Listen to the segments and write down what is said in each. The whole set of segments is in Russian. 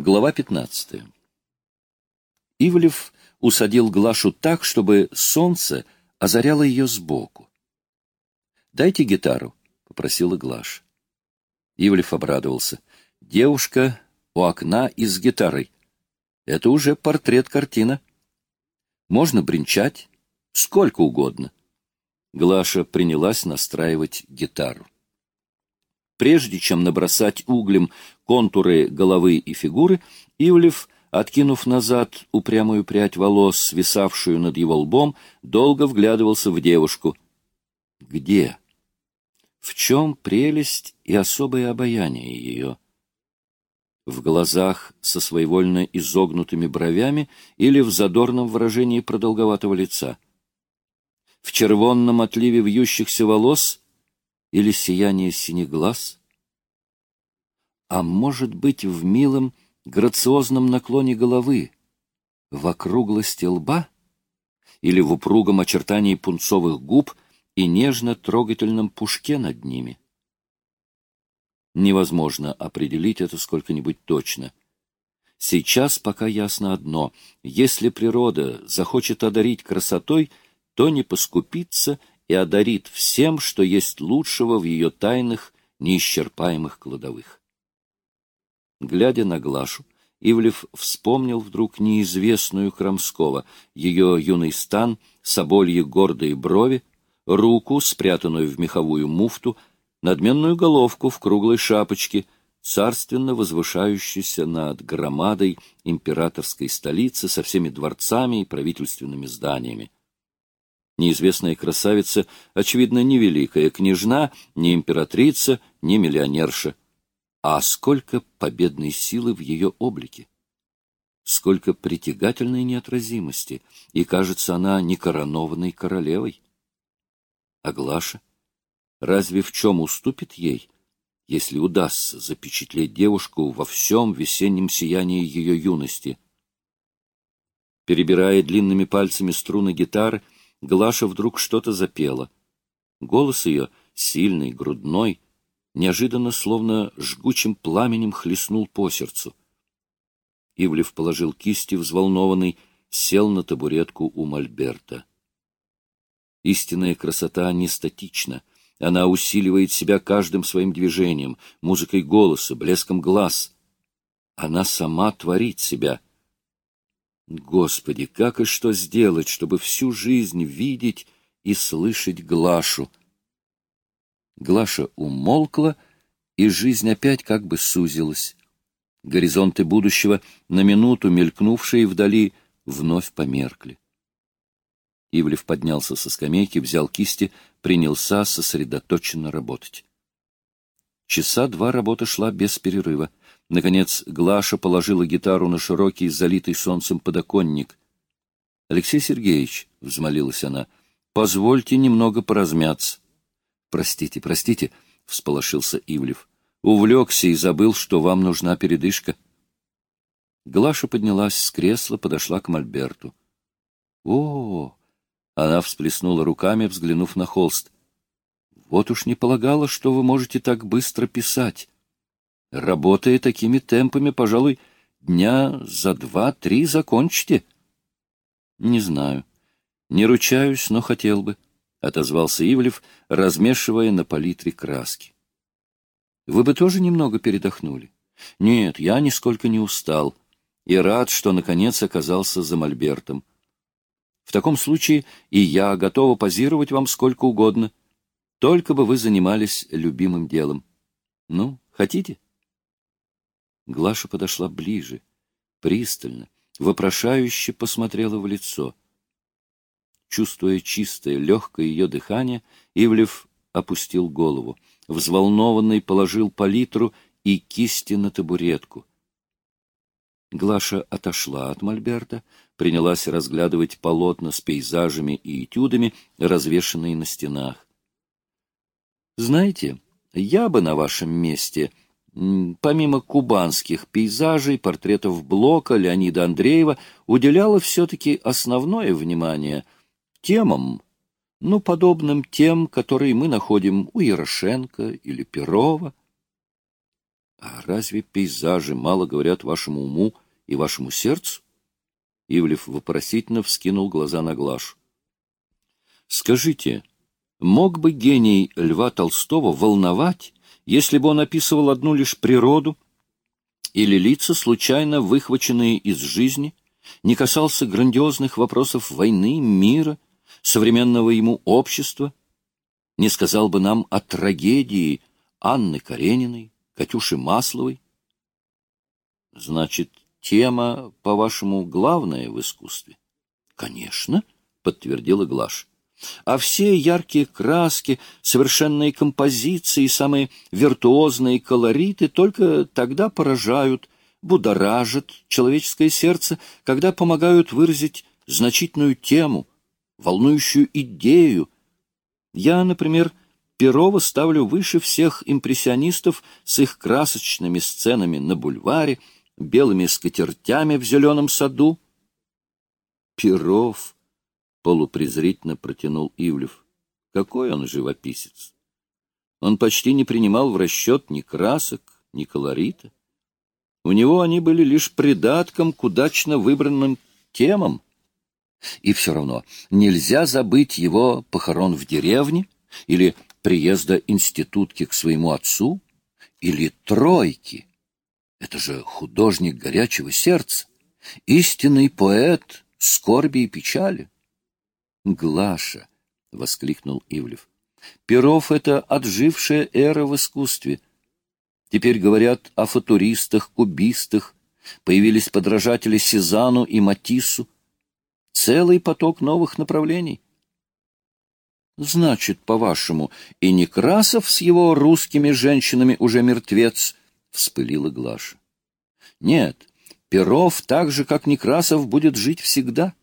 Глава 15. Ивлев усадил Глашу так, чтобы солнце озаряло ее сбоку. «Дайте гитару», — попросила Глаша. Ивлев обрадовался. «Девушка у окна и с гитарой. Это уже портрет-картина. Можно бренчать сколько угодно». Глаша принялась настраивать гитару. Прежде чем набросать углем контуры головы и фигуры, Ивлев, откинув назад упрямую прядь волос, свисавшую над его лбом, долго вглядывался в девушку. Где? В чем прелесть и особое обаяние ее? В глазах со своевольно изогнутыми бровями или в задорном выражении продолговатого лица? В червонном отливе вьющихся волос — или сияние синих глаз? А может быть, в милом, грациозном наклоне головы, в округлости лба? Или в упругом очертании пунцовых губ и нежно-трогательном пушке над ними? Невозможно определить это сколько-нибудь точно. Сейчас пока ясно одно — если природа захочет одарить красотой, то не поскупится и одарит всем, что есть лучшего в ее тайных, неисчерпаемых кладовых. Глядя на Глашу, Ивлев вспомнил вдруг неизвестную Крамского, ее юный стан, собольи гордые брови, руку, спрятанную в меховую муфту, надменную головку в круглой шапочке, царственно возвышающуюся над громадой императорской столицы со всеми дворцами и правительственными зданиями. Неизвестная красавица, очевидно, не великая княжна, не императрица, не миллионерша. А сколько победной силы в ее облике! Сколько притягательной неотразимости, и, кажется, она не коронованной королевой. А Глаша? Разве в чем уступит ей, если удастся запечатлеть девушку во всем весеннем сиянии ее юности? Перебирая длинными пальцами струны гитары, Глаша вдруг что-то запела. Голос ее, сильный, грудной, неожиданно, словно жгучим пламенем, хлестнул по сердцу. Ивлев положил кисти, взволнованный, сел на табуретку у Мольберта. Истинная красота не статична. Она усиливает себя каждым своим движением, музыкой голоса, блеском глаз. Она сама творит себя — Господи, как и что сделать, чтобы всю жизнь видеть и слышать Глашу? Глаша умолкла, и жизнь опять как бы сузилась. Горизонты будущего, на минуту мелькнувшие вдали, вновь померкли. Ивлев поднялся со скамейки, взял кисти, принялся сосредоточенно работать. Часа два работа шла без перерыва. Наконец Глаша положила гитару на широкий, залитый солнцем подоконник. — Алексей Сергеевич, — взмолилась она, — позвольте немного поразмяться. — Простите, простите, — всполошился Ивлев. — Увлекся и забыл, что вам нужна передышка. Глаша поднялась с кресла, подошла к Мольберту. — О! — она всплеснула руками, взглянув на холст. — Вот уж не полагала, что вы можете так быстро писать. Работая такими темпами, пожалуй, дня за два-три закончите. — Не знаю. Не ручаюсь, но хотел бы, — отозвался Ивлев, размешивая на палитре краски. — Вы бы тоже немного передохнули? — Нет, я нисколько не устал и рад, что, наконец, оказался за Мольбертом. В таком случае и я готова позировать вам сколько угодно, только бы вы занимались любимым делом. Ну, хотите? — Глаша подошла ближе, пристально, вопрошающе посмотрела в лицо. Чувствуя чистое, легкое ее дыхание, Ивлев опустил голову, взволнованный положил палитру и кисти на табуретку. Глаша отошла от мольберта, принялась разглядывать полотна с пейзажами и этюдами, развешанные на стенах. «Знаете, я бы на вашем месте...» помимо кубанских пейзажей, портретов Блока, Леонида Андреева, уделяла все-таки основное внимание темам, ну, подобным тем, которые мы находим у Ярошенко или Перова. А разве пейзажи мало говорят вашему уму и вашему сердцу? Ивлев вопросительно вскинул глаза на Глашу. Скажите, мог бы гений Льва Толстого волновать, если бы он описывал одну лишь природу или лица, случайно выхваченные из жизни, не касался грандиозных вопросов войны, мира, современного ему общества, не сказал бы нам о трагедии Анны Карениной, Катюши Масловой? Значит, тема, по-вашему, главная в искусстве? Конечно, подтвердила Глаш. А все яркие краски, совершенные композиции самые виртуозные колориты только тогда поражают, будоражат человеческое сердце, когда помогают выразить значительную тему, волнующую идею. Я, например, Перова ставлю выше всех импрессионистов с их красочными сценами на бульваре, белыми скатертями в зеленом саду. Перов, полупрезрительно протянул Ивлев. Какой он живописец! Он почти не принимал в расчет ни красок, ни колорита. У него они были лишь придатком к удачно выбранным темам. И все равно нельзя забыть его похорон в деревне или приезда институтки к своему отцу или тройки. Это же художник горячего сердца, истинный поэт скорби и печали. Глаша, — воскликнул Ивлев, — Перов — это отжившая эра в искусстве. Теперь говорят о футуристах, кубистах, появились подражатели Сезану и Матиссу. Целый поток новых направлений. Значит, по-вашему, и Некрасов с его русскими женщинами уже мертвец? — вспылила Глаша. Нет, Перов так же, как Некрасов, будет жить всегда.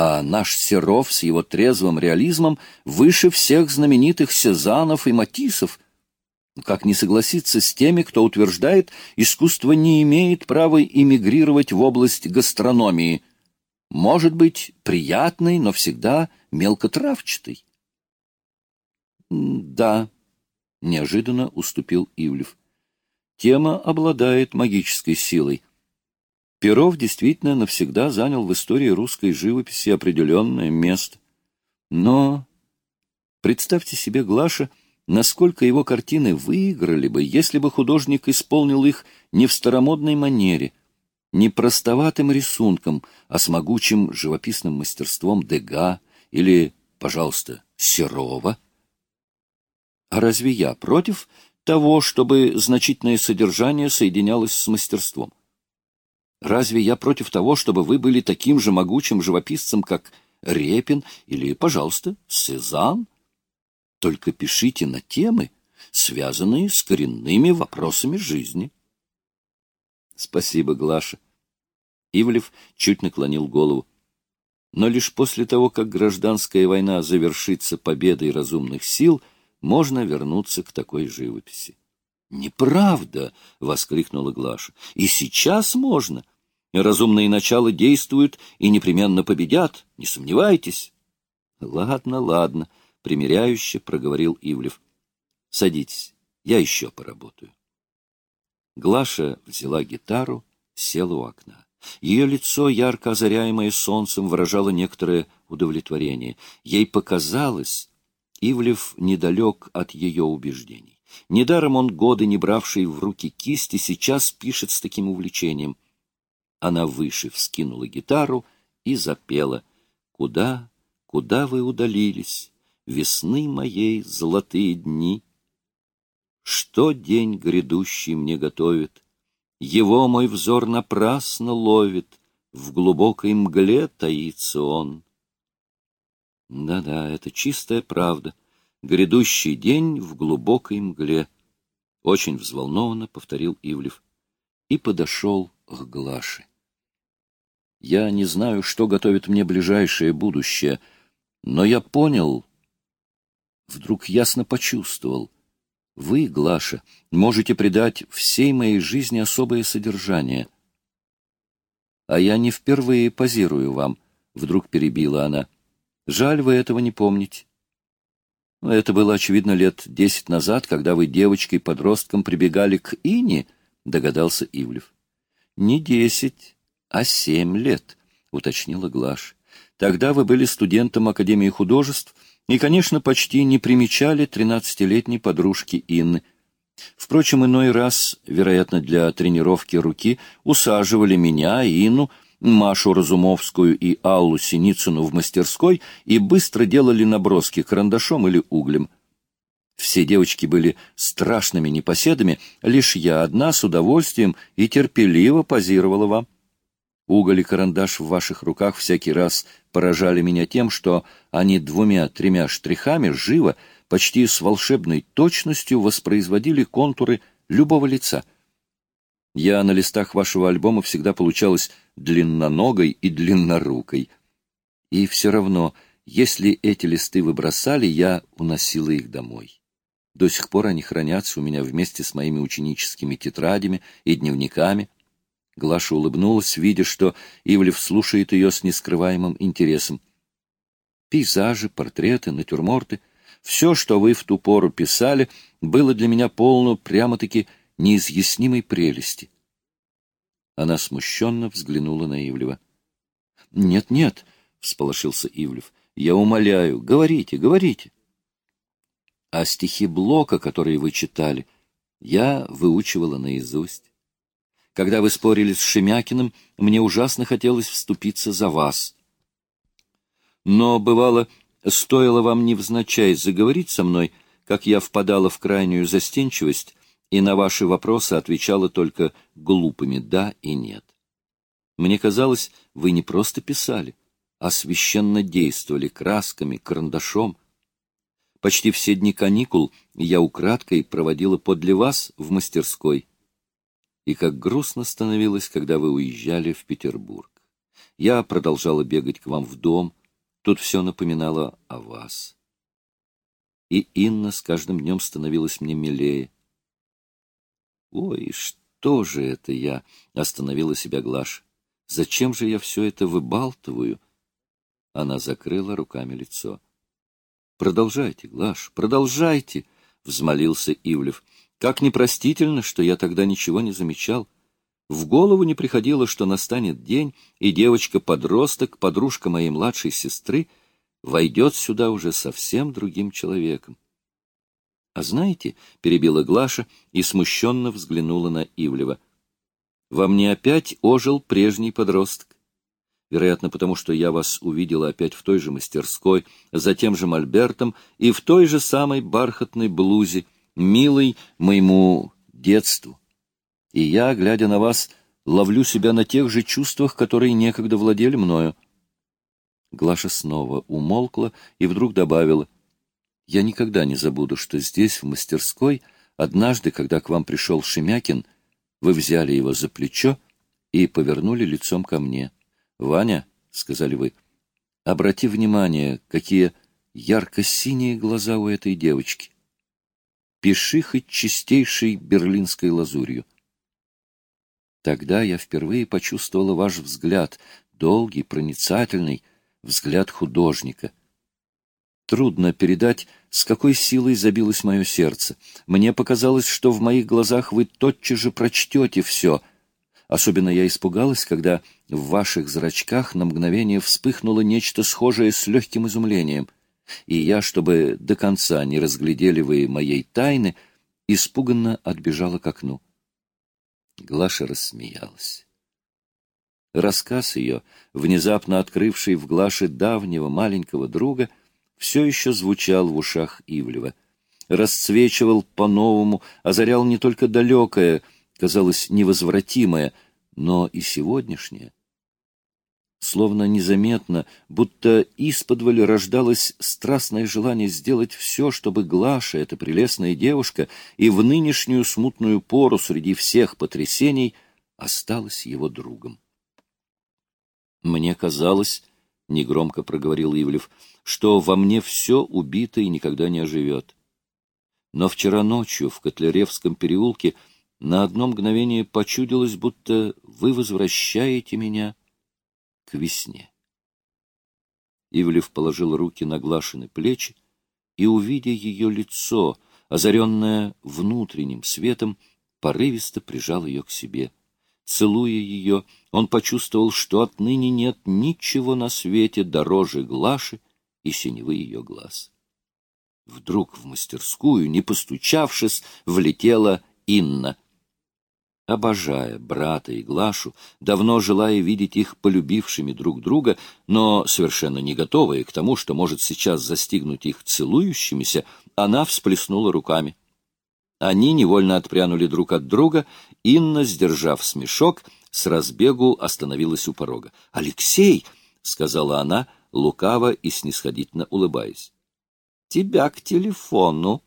А наш Серов с его трезвым реализмом выше всех знаменитых Сезанов и Матисов. Как не согласиться с теми, кто утверждает, искусство не имеет права эмигрировать в область гастрономии. Может быть, приятный, но всегда мелкотравчатый. Да, неожиданно уступил Ивлев. Тема обладает магической силой. Перов действительно навсегда занял в истории русской живописи определенное место. Но представьте себе, Глаша, насколько его картины выиграли бы, если бы художник исполнил их не в старомодной манере, не простоватым рисунком, а с могучим живописным мастерством Дега или, пожалуйста, Серова — а разве я против того, чтобы значительное содержание соединялось с мастерством? Разве я против того, чтобы вы были таким же могучим живописцем, как Репин или, пожалуйста, Сезанн? Только пишите на темы, связанные с коренными вопросами жизни. Спасибо, Глаша. Ивлев чуть наклонил голову. Но лишь после того, как гражданская война завершится победой разумных сил — можно вернуться к такой живописи. «Неправда!» — воскликнула Глаша. «И сейчас можно. Разумные начала действуют и непременно победят, не сомневайтесь». «Ладно, ладно», — примиряюще проговорил Ивлев. «Садитесь, я еще поработаю». Глаша взяла гитару, села у окна. Ее лицо, ярко озаряемое солнцем, выражало некоторое удовлетворение. Ей показалось, Ивлев недалек от ее убеждений. Недаром он, годы не бравший в руки кисти, сейчас пишет с таким увлечением. Она выше вскинула гитару и запела. «Куда, куда вы удалились, весны моей золотые дни? Что день грядущий мне готовит? Его мой взор напрасно ловит, в глубокой мгле таится он». Да-да, это чистая правда. Грядущий день в глубокой мгле. Очень взволнованно повторил Ивлев. И подошел к Глаше. Я не знаю, что готовит мне ближайшее будущее, но я понял, вдруг ясно почувствовал. Вы, Глаша, можете придать всей моей жизни особое содержание. А я не впервые позирую вам, — вдруг перебила она. — Жаль, вы этого не помните. Это было, очевидно, лет десять назад, когда вы девочкой-подростком прибегали к Ине, — догадался Ивлев. — Не десять, а семь лет, — уточнила Глаш. — Тогда вы были студентом Академии художеств и, конечно, почти не примечали тринадцатилетней подружки Инны. Впрочем, иной раз, вероятно, для тренировки руки, усаживали меня, Инну, Машу Разумовскую и Аллу Синицыну в мастерской и быстро делали наброски карандашом или углем. Все девочки были страшными непоседами, лишь я одна с удовольствием и терпеливо позировала вам. Уголь и карандаш в ваших руках всякий раз поражали меня тем, что они двумя-тремя штрихами живо, почти с волшебной точностью воспроизводили контуры любого лица. Я на листах вашего альбома всегда получалась длинноногой и длиннорукой. И все равно, если эти листы вы бросали, я уносила их домой. До сих пор они хранятся у меня вместе с моими ученическими тетрадями и дневниками. Глаша улыбнулась, видя, что Ивлев слушает ее с нескрываемым интересом. Пейзажи, портреты, натюрморты — все, что вы в ту пору писали, было для меня полно прямо-таки неизъяснимой прелести. Она смущенно взглянула на Ивлева. «Нет, нет», — всполошился Ивлев, — «я умоляю, говорите, говорите». А стихи Блока, которые вы читали, я выучивала наизусть. Когда вы спорили с Шемякиным, мне ужасно хотелось вступиться за вас. Но, бывало, стоило вам невзначай заговорить со мной, как я впадала в крайнюю застенчивость, и на ваши вопросы отвечала только глупыми «да» и «нет». Мне казалось, вы не просто писали, а священно действовали красками, карандашом. Почти все дни каникул я украдкой проводила подле вас в мастерской. И как грустно становилось, когда вы уезжали в Петербург. Я продолжала бегать к вам в дом, тут все напоминало о вас. И Инна с каждым днем становилась мне милее. Ой, что же это я? Остановила себя Глаш. Зачем же я все это выбалтываю? Она закрыла руками лицо. Продолжайте, Глаш, продолжайте, взмолился Ивлев. Как непростительно, что я тогда ничего не замечал. В голову не приходило, что настанет день, и девочка-подросток, подружка моей младшей сестры, войдет сюда уже совсем другим человеком. А знаете, — перебила Глаша и смущенно взглянула на Ивлева, — во мне опять ожил прежний подросток. Вероятно, потому что я вас увидела опять в той же мастерской, за тем же мольбертом и в той же самой бархатной блузе, милой моему детству. И я, глядя на вас, ловлю себя на тех же чувствах, которые некогда владели мною. Глаша снова умолкла и вдруг добавила — я никогда не забуду, что здесь, в мастерской, однажды, когда к вам пришел Шемякин, вы взяли его за плечо и повернули лицом ко мне. «Ваня», — сказали вы, — «обрати внимание, какие ярко-синие глаза у этой девочки. Пиши хоть чистейшей берлинской лазурью». Тогда я впервые почувствовала ваш взгляд, долгий, проницательный, взгляд художника. Трудно передать, с какой силой забилось мое сердце. Мне показалось, что в моих глазах вы тотчас же прочтете все. Особенно я испугалась, когда в ваших зрачках на мгновение вспыхнуло нечто схожее с легким изумлением. И я, чтобы до конца не разглядели вы моей тайны, испуганно отбежала к окну. Глаша рассмеялась. Рассказ ее, внезапно открывший в Глаше давнего маленького друга, все еще звучал в ушах Ивлева. Расцвечивал по-новому, озарял не только далекое, казалось, невозвратимое, но и сегодняшнее. Словно незаметно, будто исподволь рождалось страстное желание сделать все, чтобы Глаша, эта прелестная девушка, и в нынешнюю смутную пору среди всех потрясений осталась его другом. Мне казалось, — негромко проговорил Ивлев, — что во мне все убито и никогда не оживет. Но вчера ночью в Котляревском переулке на одно мгновение почудилось, будто вы возвращаете меня к весне. Ивлев положил руки на Глашины плечи и, увидя ее лицо, озаренное внутренним светом, порывисто прижал ее к себе. Целуя ее, он почувствовал, что отныне нет ничего на свете дороже Глаши и синевы ее глаз. Вдруг в мастерскую, не постучавшись, влетела Инна — обожая брата и Глашу, давно желая видеть их полюбившими друг друга, но совершенно не готовая к тому, что может сейчас застигнуть их целующимися, она всплеснула руками. Они невольно отпрянули друг от друга, Инна, сдержав смешок, с разбегу остановилась у порога. «Алексей!» — сказала она, лукаво и снисходительно улыбаясь. «Тебя к телефону!»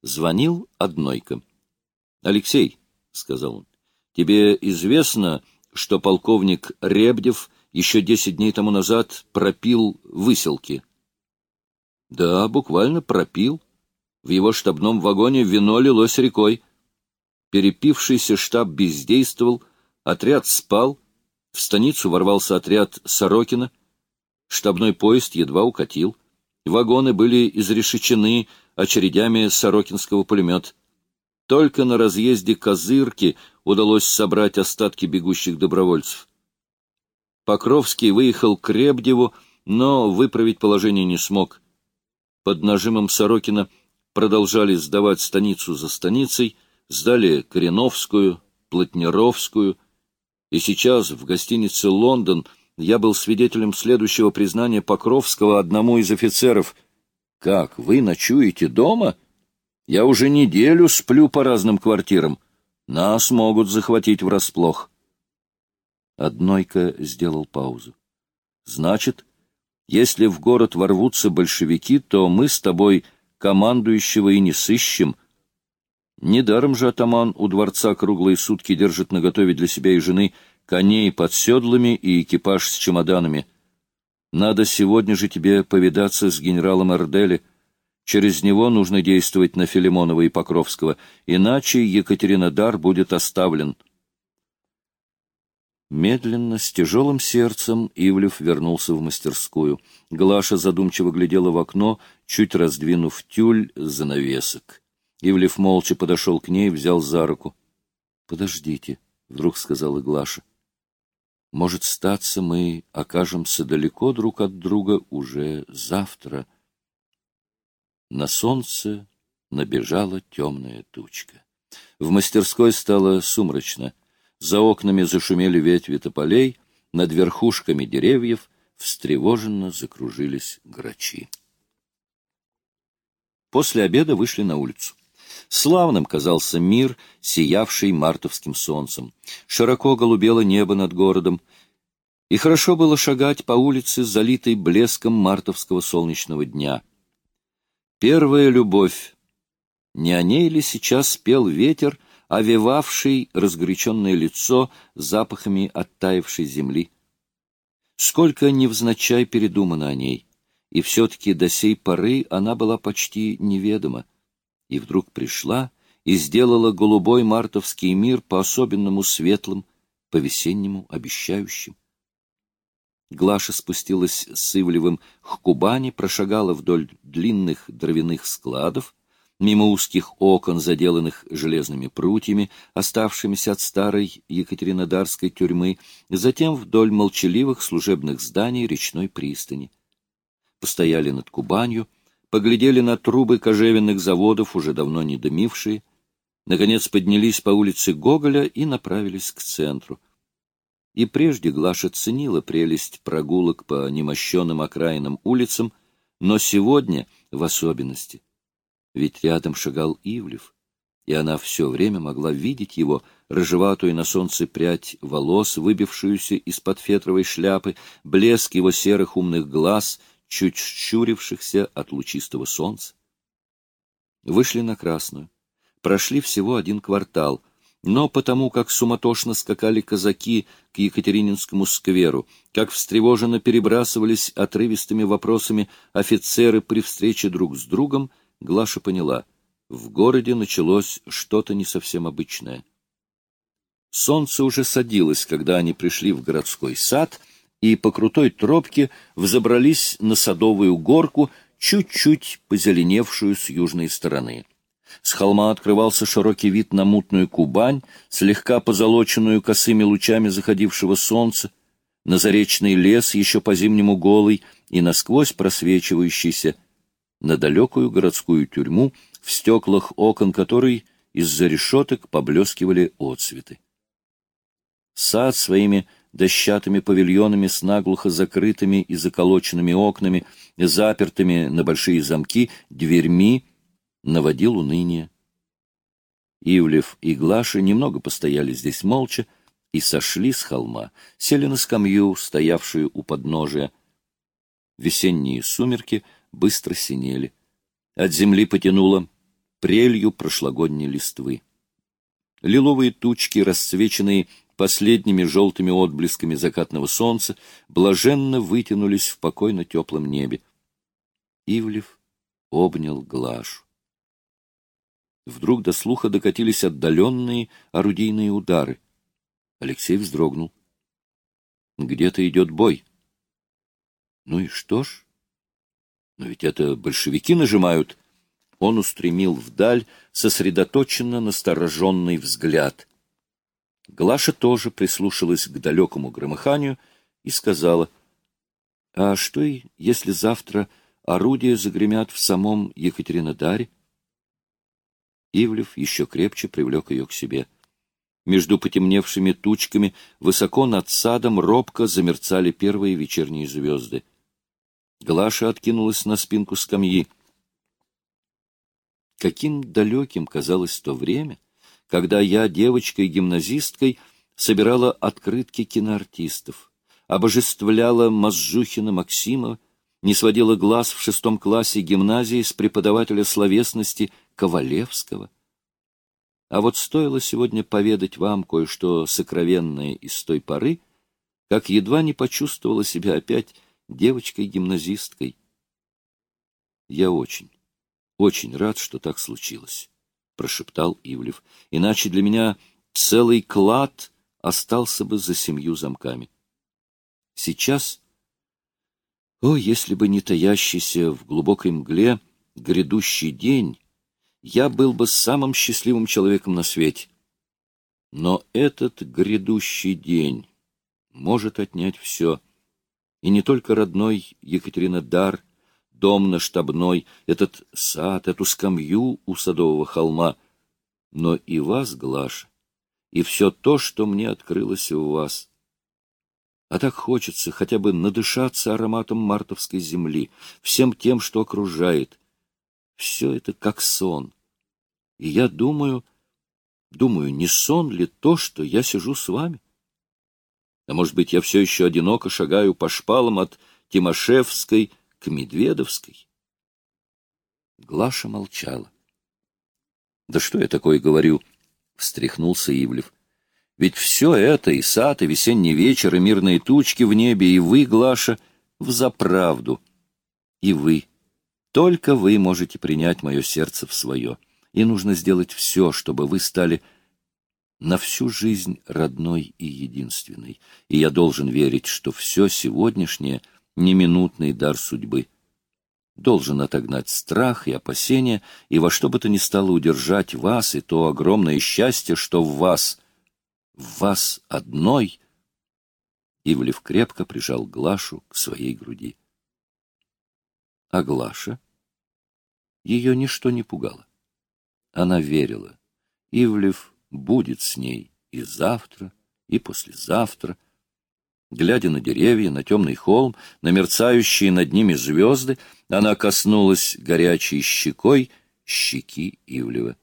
Звонил однойка. Алексей, — сказал он, — тебе известно, что полковник Ребдев еще десять дней тому назад пропил выселки? — Да, буквально пропил. В его штабном вагоне вино лилось рекой. Перепившийся штаб бездействовал, отряд спал, в станицу ворвался отряд Сорокина, штабной поезд едва укатил, вагоны были изрешечены очередями сорокинского пулемета. Только на разъезде Козырки удалось собрать остатки бегущих добровольцев. Покровский выехал к Ребдеву, но выправить положение не смог. Под нажимом Сорокина продолжали сдавать станицу за станицей, сдали Кореновскую, Плотнеровскую, и сейчас в гостинице «Лондон» я был свидетелем следующего признания Покровского одному из офицеров. «Как, вы ночуете дома?» Я уже неделю сплю по разным квартирам. Нас могут захватить врасплох. Однойка сделал паузу. Значит, если в город ворвутся большевики, то мы с тобой командующего и не сыщем. Недаром же атаман у дворца круглые сутки держит наготове для себя и жены коней под седлами и экипаж с чемоданами. Надо сегодня же тебе повидаться с генералом Эрдели — Через него нужно действовать на Филимонова и Покровского, иначе Екатеринодар будет оставлен. Медленно, с тяжелым сердцем, Ивлев вернулся в мастерскую. Глаша задумчиво глядела в окно, чуть раздвинув тюль занавесок. Ивлев молча подошел к ней, взял за руку. — Подождите, — вдруг сказала Глаша. — Может, статься мы окажемся далеко друг от друга уже завтра. — на солнце набежала темная тучка. В мастерской стало сумрачно. За окнами зашумели ветви тополей, над верхушками деревьев встревоженно закружились грачи. После обеда вышли на улицу. Славным казался мир, сиявший мартовским солнцем. Широко голубело небо над городом, и хорошо было шагать по улице, залитой блеском мартовского солнечного дня. Первая любовь. Не о ней ли сейчас спел ветер, овевавший разгоряченное лицо запахами оттаившей земли? Сколько невзначай передумано о ней, и все-таки до сей поры она была почти неведома, и вдруг пришла и сделала голубой мартовский мир по-особенному светлым, по-весеннему обещающим. Глаша спустилась с Ивлевым к Кубани, прошагала вдоль длинных дровяных складов, мимо узких окон, заделанных железными прутьями, оставшимися от старой Екатеринодарской тюрьмы, затем вдоль молчаливых служебных зданий речной пристани. Постояли над Кубанью, поглядели на трубы кожевенных заводов, уже давно не дымившие, наконец поднялись по улице Гоголя и направились к центру — и прежде Глаша ценила прелесть прогулок по немощенным окраинным улицам, но сегодня в особенности. Ведь рядом шагал Ивлев, и она все время могла видеть его, рыжеватую на солнце прядь волос, выбившуюся из-под фетровой шляпы, блеск его серых умных глаз, чуть щурившихся от лучистого солнца. Вышли на Красную. Прошли всего один квартал — но потому как суматошно скакали казаки к Екатерининскому скверу, как встревоженно перебрасывались отрывистыми вопросами офицеры при встрече друг с другом, Глаша поняла — в городе началось что-то не совсем обычное. Солнце уже садилось, когда они пришли в городской сад, и по крутой тропке взобрались на садовую горку, чуть-чуть позеленевшую с южной стороны. С холма открывался широкий вид на мутную Кубань, слегка позолоченную косыми лучами заходившего солнца, на заречный лес, еще по-зимнему голый и насквозь просвечивающийся, на далекую городскую тюрьму, в стеклах окон которой из-за решеток поблескивали отцветы. Сад своими дощатыми павильонами с наглухо закрытыми и заколоченными окнами, запертыми на большие замки, дверьми, наводил уныние. Ивлев и Глаша немного постояли здесь молча и сошли с холма, сели на скамью, стоявшую у подножия. Весенние сумерки быстро синели. От земли потянуло прелью прошлогодней листвы. Лиловые тучки, расцвеченные последними желтыми отблесками закатного солнца, блаженно вытянулись в покойно теплом небе. Ивлев обнял Глашу. Вдруг до слуха докатились отдаленные орудийные удары. Алексей вздрогнул. Где-то идет бой. Ну и что ж? Но ведь это большевики нажимают. Он устремил вдаль сосредоточенно настороженный взгляд. Глаша тоже прислушалась к далекому громыханию и сказала, «А что, если завтра орудия загремят в самом Екатеринодаре?» Ивлев еще крепче привлек ее к себе. Между потемневшими тучками высоко над садом робко замерцали первые вечерние звезды. Глаша откинулась на спинку скамьи. Каким далеким казалось то время, когда я, девочкой-гимназисткой, собирала открытки киноартистов, обожествляла Мазжухина Максимова, не сводила глаз в шестом классе гимназии с преподавателя словесности Ковалевского. А вот стоило сегодня поведать вам кое-что сокровенное из той поры, как едва не почувствовала себя опять девочкой-гимназисткой. Я очень, очень рад, что так случилось, — прошептал Ивлев. Иначе для меня целый клад остался бы за семью замками. Сейчас о, если бы не таящийся в глубокой мгле грядущий день, я был бы самым счастливым человеком на свете. Но этот грядущий день может отнять все. И не только родной Екатеринодар, дом на штабной, этот сад, эту скамью у садового холма, но и вас, Глаша, и все то, что мне открылось у вас. А так хочется хотя бы надышаться ароматом мартовской земли, всем тем, что окружает. Все это как сон. И я думаю, думаю, не сон ли то, что я сижу с вами? А может быть, я все еще одиноко шагаю по шпалам от Тимошевской к Медведовской? Глаша молчала. — Да что я такое говорю? — встряхнулся Ивлев. Ведь все это, и сад, и весенний вечер, и мирные тучки в небе, и вы, Глаша, взаправду. И вы. Только вы можете принять мое сердце в свое. И нужно сделать все, чтобы вы стали на всю жизнь родной и единственной. И я должен верить, что все сегодняшнее — неминутный дар судьбы. Должен отогнать страх и опасения, и во что бы то ни стало удержать вас и то огромное счастье, что в вас — в вас одной. Ивлев крепко прижал Глашу к своей груди. А Глаша? Ее ничто не пугало. Она верила. Ивлев будет с ней и завтра, и послезавтра. Глядя на деревья, на темный холм, на мерцающие над ними звезды, она коснулась горячей щекой щеки Ивлева.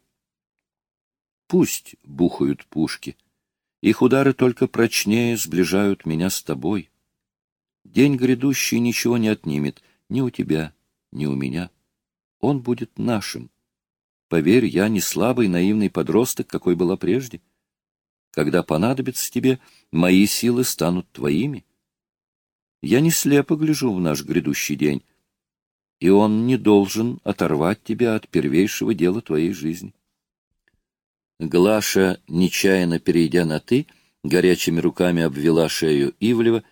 Пусть бухают пушки — их удары только прочнее сближают меня с тобой. День грядущий ничего не отнимет ни у тебя, ни у меня. Он будет нашим. Поверь, я не слабый наивный подросток, какой была прежде. Когда понадобится тебе, мои силы станут твоими. Я не слепо гляжу в наш грядущий день, и он не должен оторвать тебя от первейшего дела твоей жизни. Глаша, нечаянно перейдя на «ты», горячими руками обвела шею Ивлева.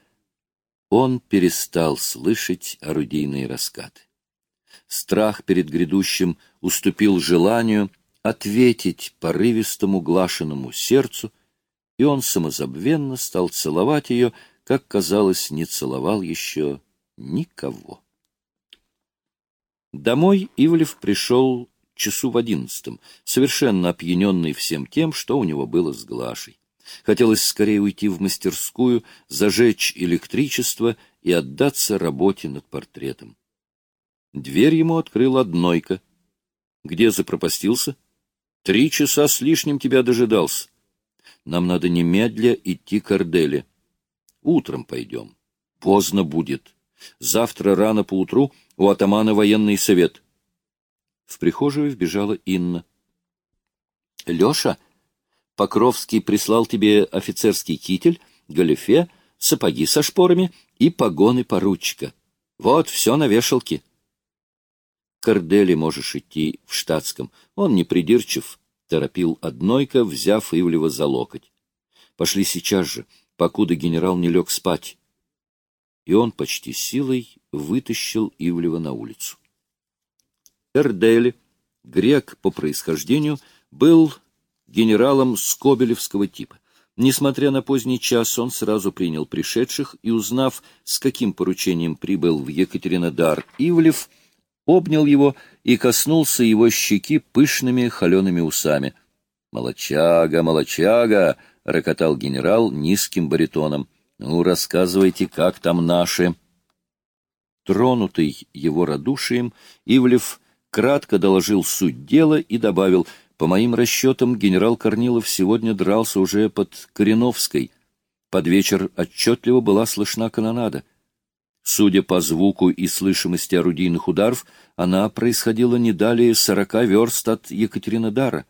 Он перестал слышать орудийные раскаты. Страх перед грядущим уступил желанию ответить порывистому глашенному сердцу, и он самозабвенно стал целовать ее, как казалось, не целовал еще никого. Домой Ивлев пришел часу в одиннадцатом, совершенно опьяненный всем тем, что у него было с Глашей. Хотелось скорее уйти в мастерскую, зажечь электричество и отдаться работе над портретом. Дверь ему открыл однойка. — Где запропастился? — Три часа с лишним тебя дожидался. Нам надо немедля идти к Орделе. Утром пойдем. Поздно будет. Завтра рано поутру у атамана военный совет. В прихожую вбежала Инна. — Леша, Покровский прислал тебе офицерский китель, галифе, сапоги со шпорами и погоны поручика. Вот все на вешалке. Кордели можешь идти в штатском. Он не придирчив, — торопил однойка, взяв Ивлева за локоть. Пошли сейчас же, покуда генерал не лег спать. И он почти силой вытащил Ивлева на улицу. Эрдели, грек по происхождению, был генералом Скобелевского типа. Несмотря на поздний час, он сразу принял пришедших и, узнав, с каким поручением прибыл в Екатеринодар Ивлев, обнял его и коснулся его щеки пышными холеными усами. «Молочага, молочага!» — рокотал генерал низким баритоном. «Ну, рассказывайте, как там наши?» Тронутый его радушием, Ивлев кратко доложил суть дела и добавил, по моим расчетам, генерал Корнилов сегодня дрался уже под Кореновской. Под вечер отчетливо была слышна канонада. Судя по звуку и слышимости орудийных ударов, она происходила не далее сорока верст от Екатеринодара.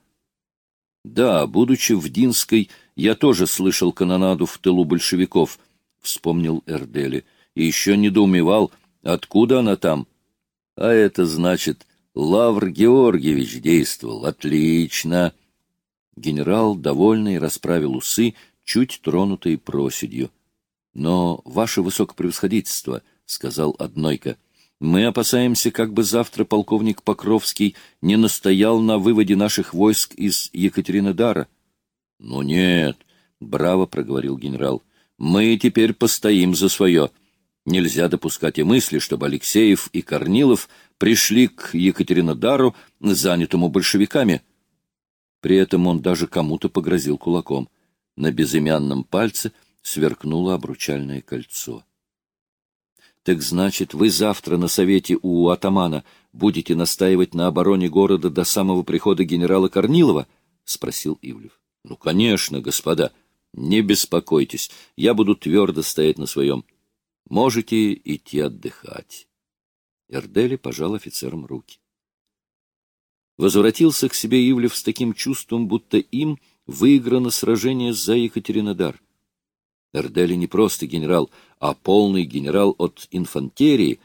Да, будучи в Динской, я тоже слышал канонаду в тылу большевиков, — вспомнил Эрдели, и еще недоумевал, откуда она там. А это значит, Лавр Георгиевич действовал отлично. Генерал, довольный, расправил усы, чуть тронутые проседью. — Но, ваше высокопревосходительство, — сказал Однойка, — мы опасаемся, как бы завтра полковник Покровский не настоял на выводе наших войск из Екатеринодара. — Ну нет, — браво проговорил генерал, — мы теперь постоим за свое. Нельзя допускать и мысли, чтобы Алексеев и Корнилов пришли к Екатеринодару, занятому большевиками. При этом он даже кому-то погрозил кулаком. На безымянном пальце сверкнуло обручальное кольцо. — Так значит, вы завтра на совете у атамана будете настаивать на обороне города до самого прихода генерала Корнилова? — спросил Ивлев. — Ну, конечно, господа. Не беспокойтесь, я буду твердо стоять на своем. Можете идти отдыхать. Эрдели пожал офицерам руки. Возвратился к себе Ивлев с таким чувством, будто им выиграно сражение за Екатеринодар. Эрдели не просто генерал, а полный генерал от инфантерии,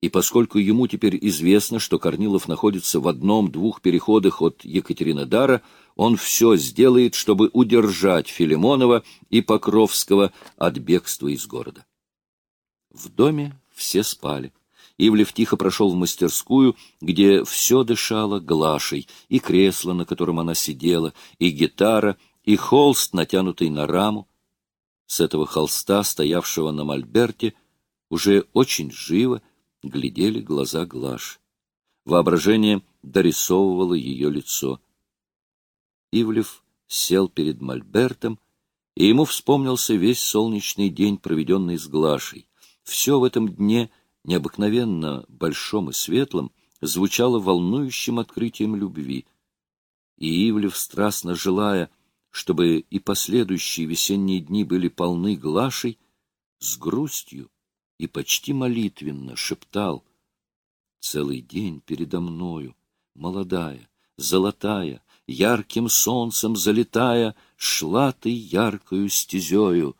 и поскольку ему теперь известно, что Корнилов находится в одном-двух переходах от Екатеринодара, он все сделает, чтобы удержать Филимонова и Покровского от бегства из города. В доме все спали. Ивлев тихо прошел в мастерскую, где все дышало глашей, и кресло, на котором она сидела, и гитара, и холст, натянутый на раму. С этого холста, стоявшего на мольберте, уже очень живо глядели глаза Глаш. Воображение дорисовывало ее лицо. Ивлев сел перед мольбертом, и ему вспомнился весь солнечный день, проведенный с Глашей. Все в этом дне — необыкновенно большом и светлом, звучало волнующим открытием любви. И Ивлев, страстно желая, чтобы и последующие весенние дни были полны глашей, с грустью и почти молитвенно шептал «Целый день передо мною, молодая, золотая, ярким солнцем залетая, шла ты яркою стезею,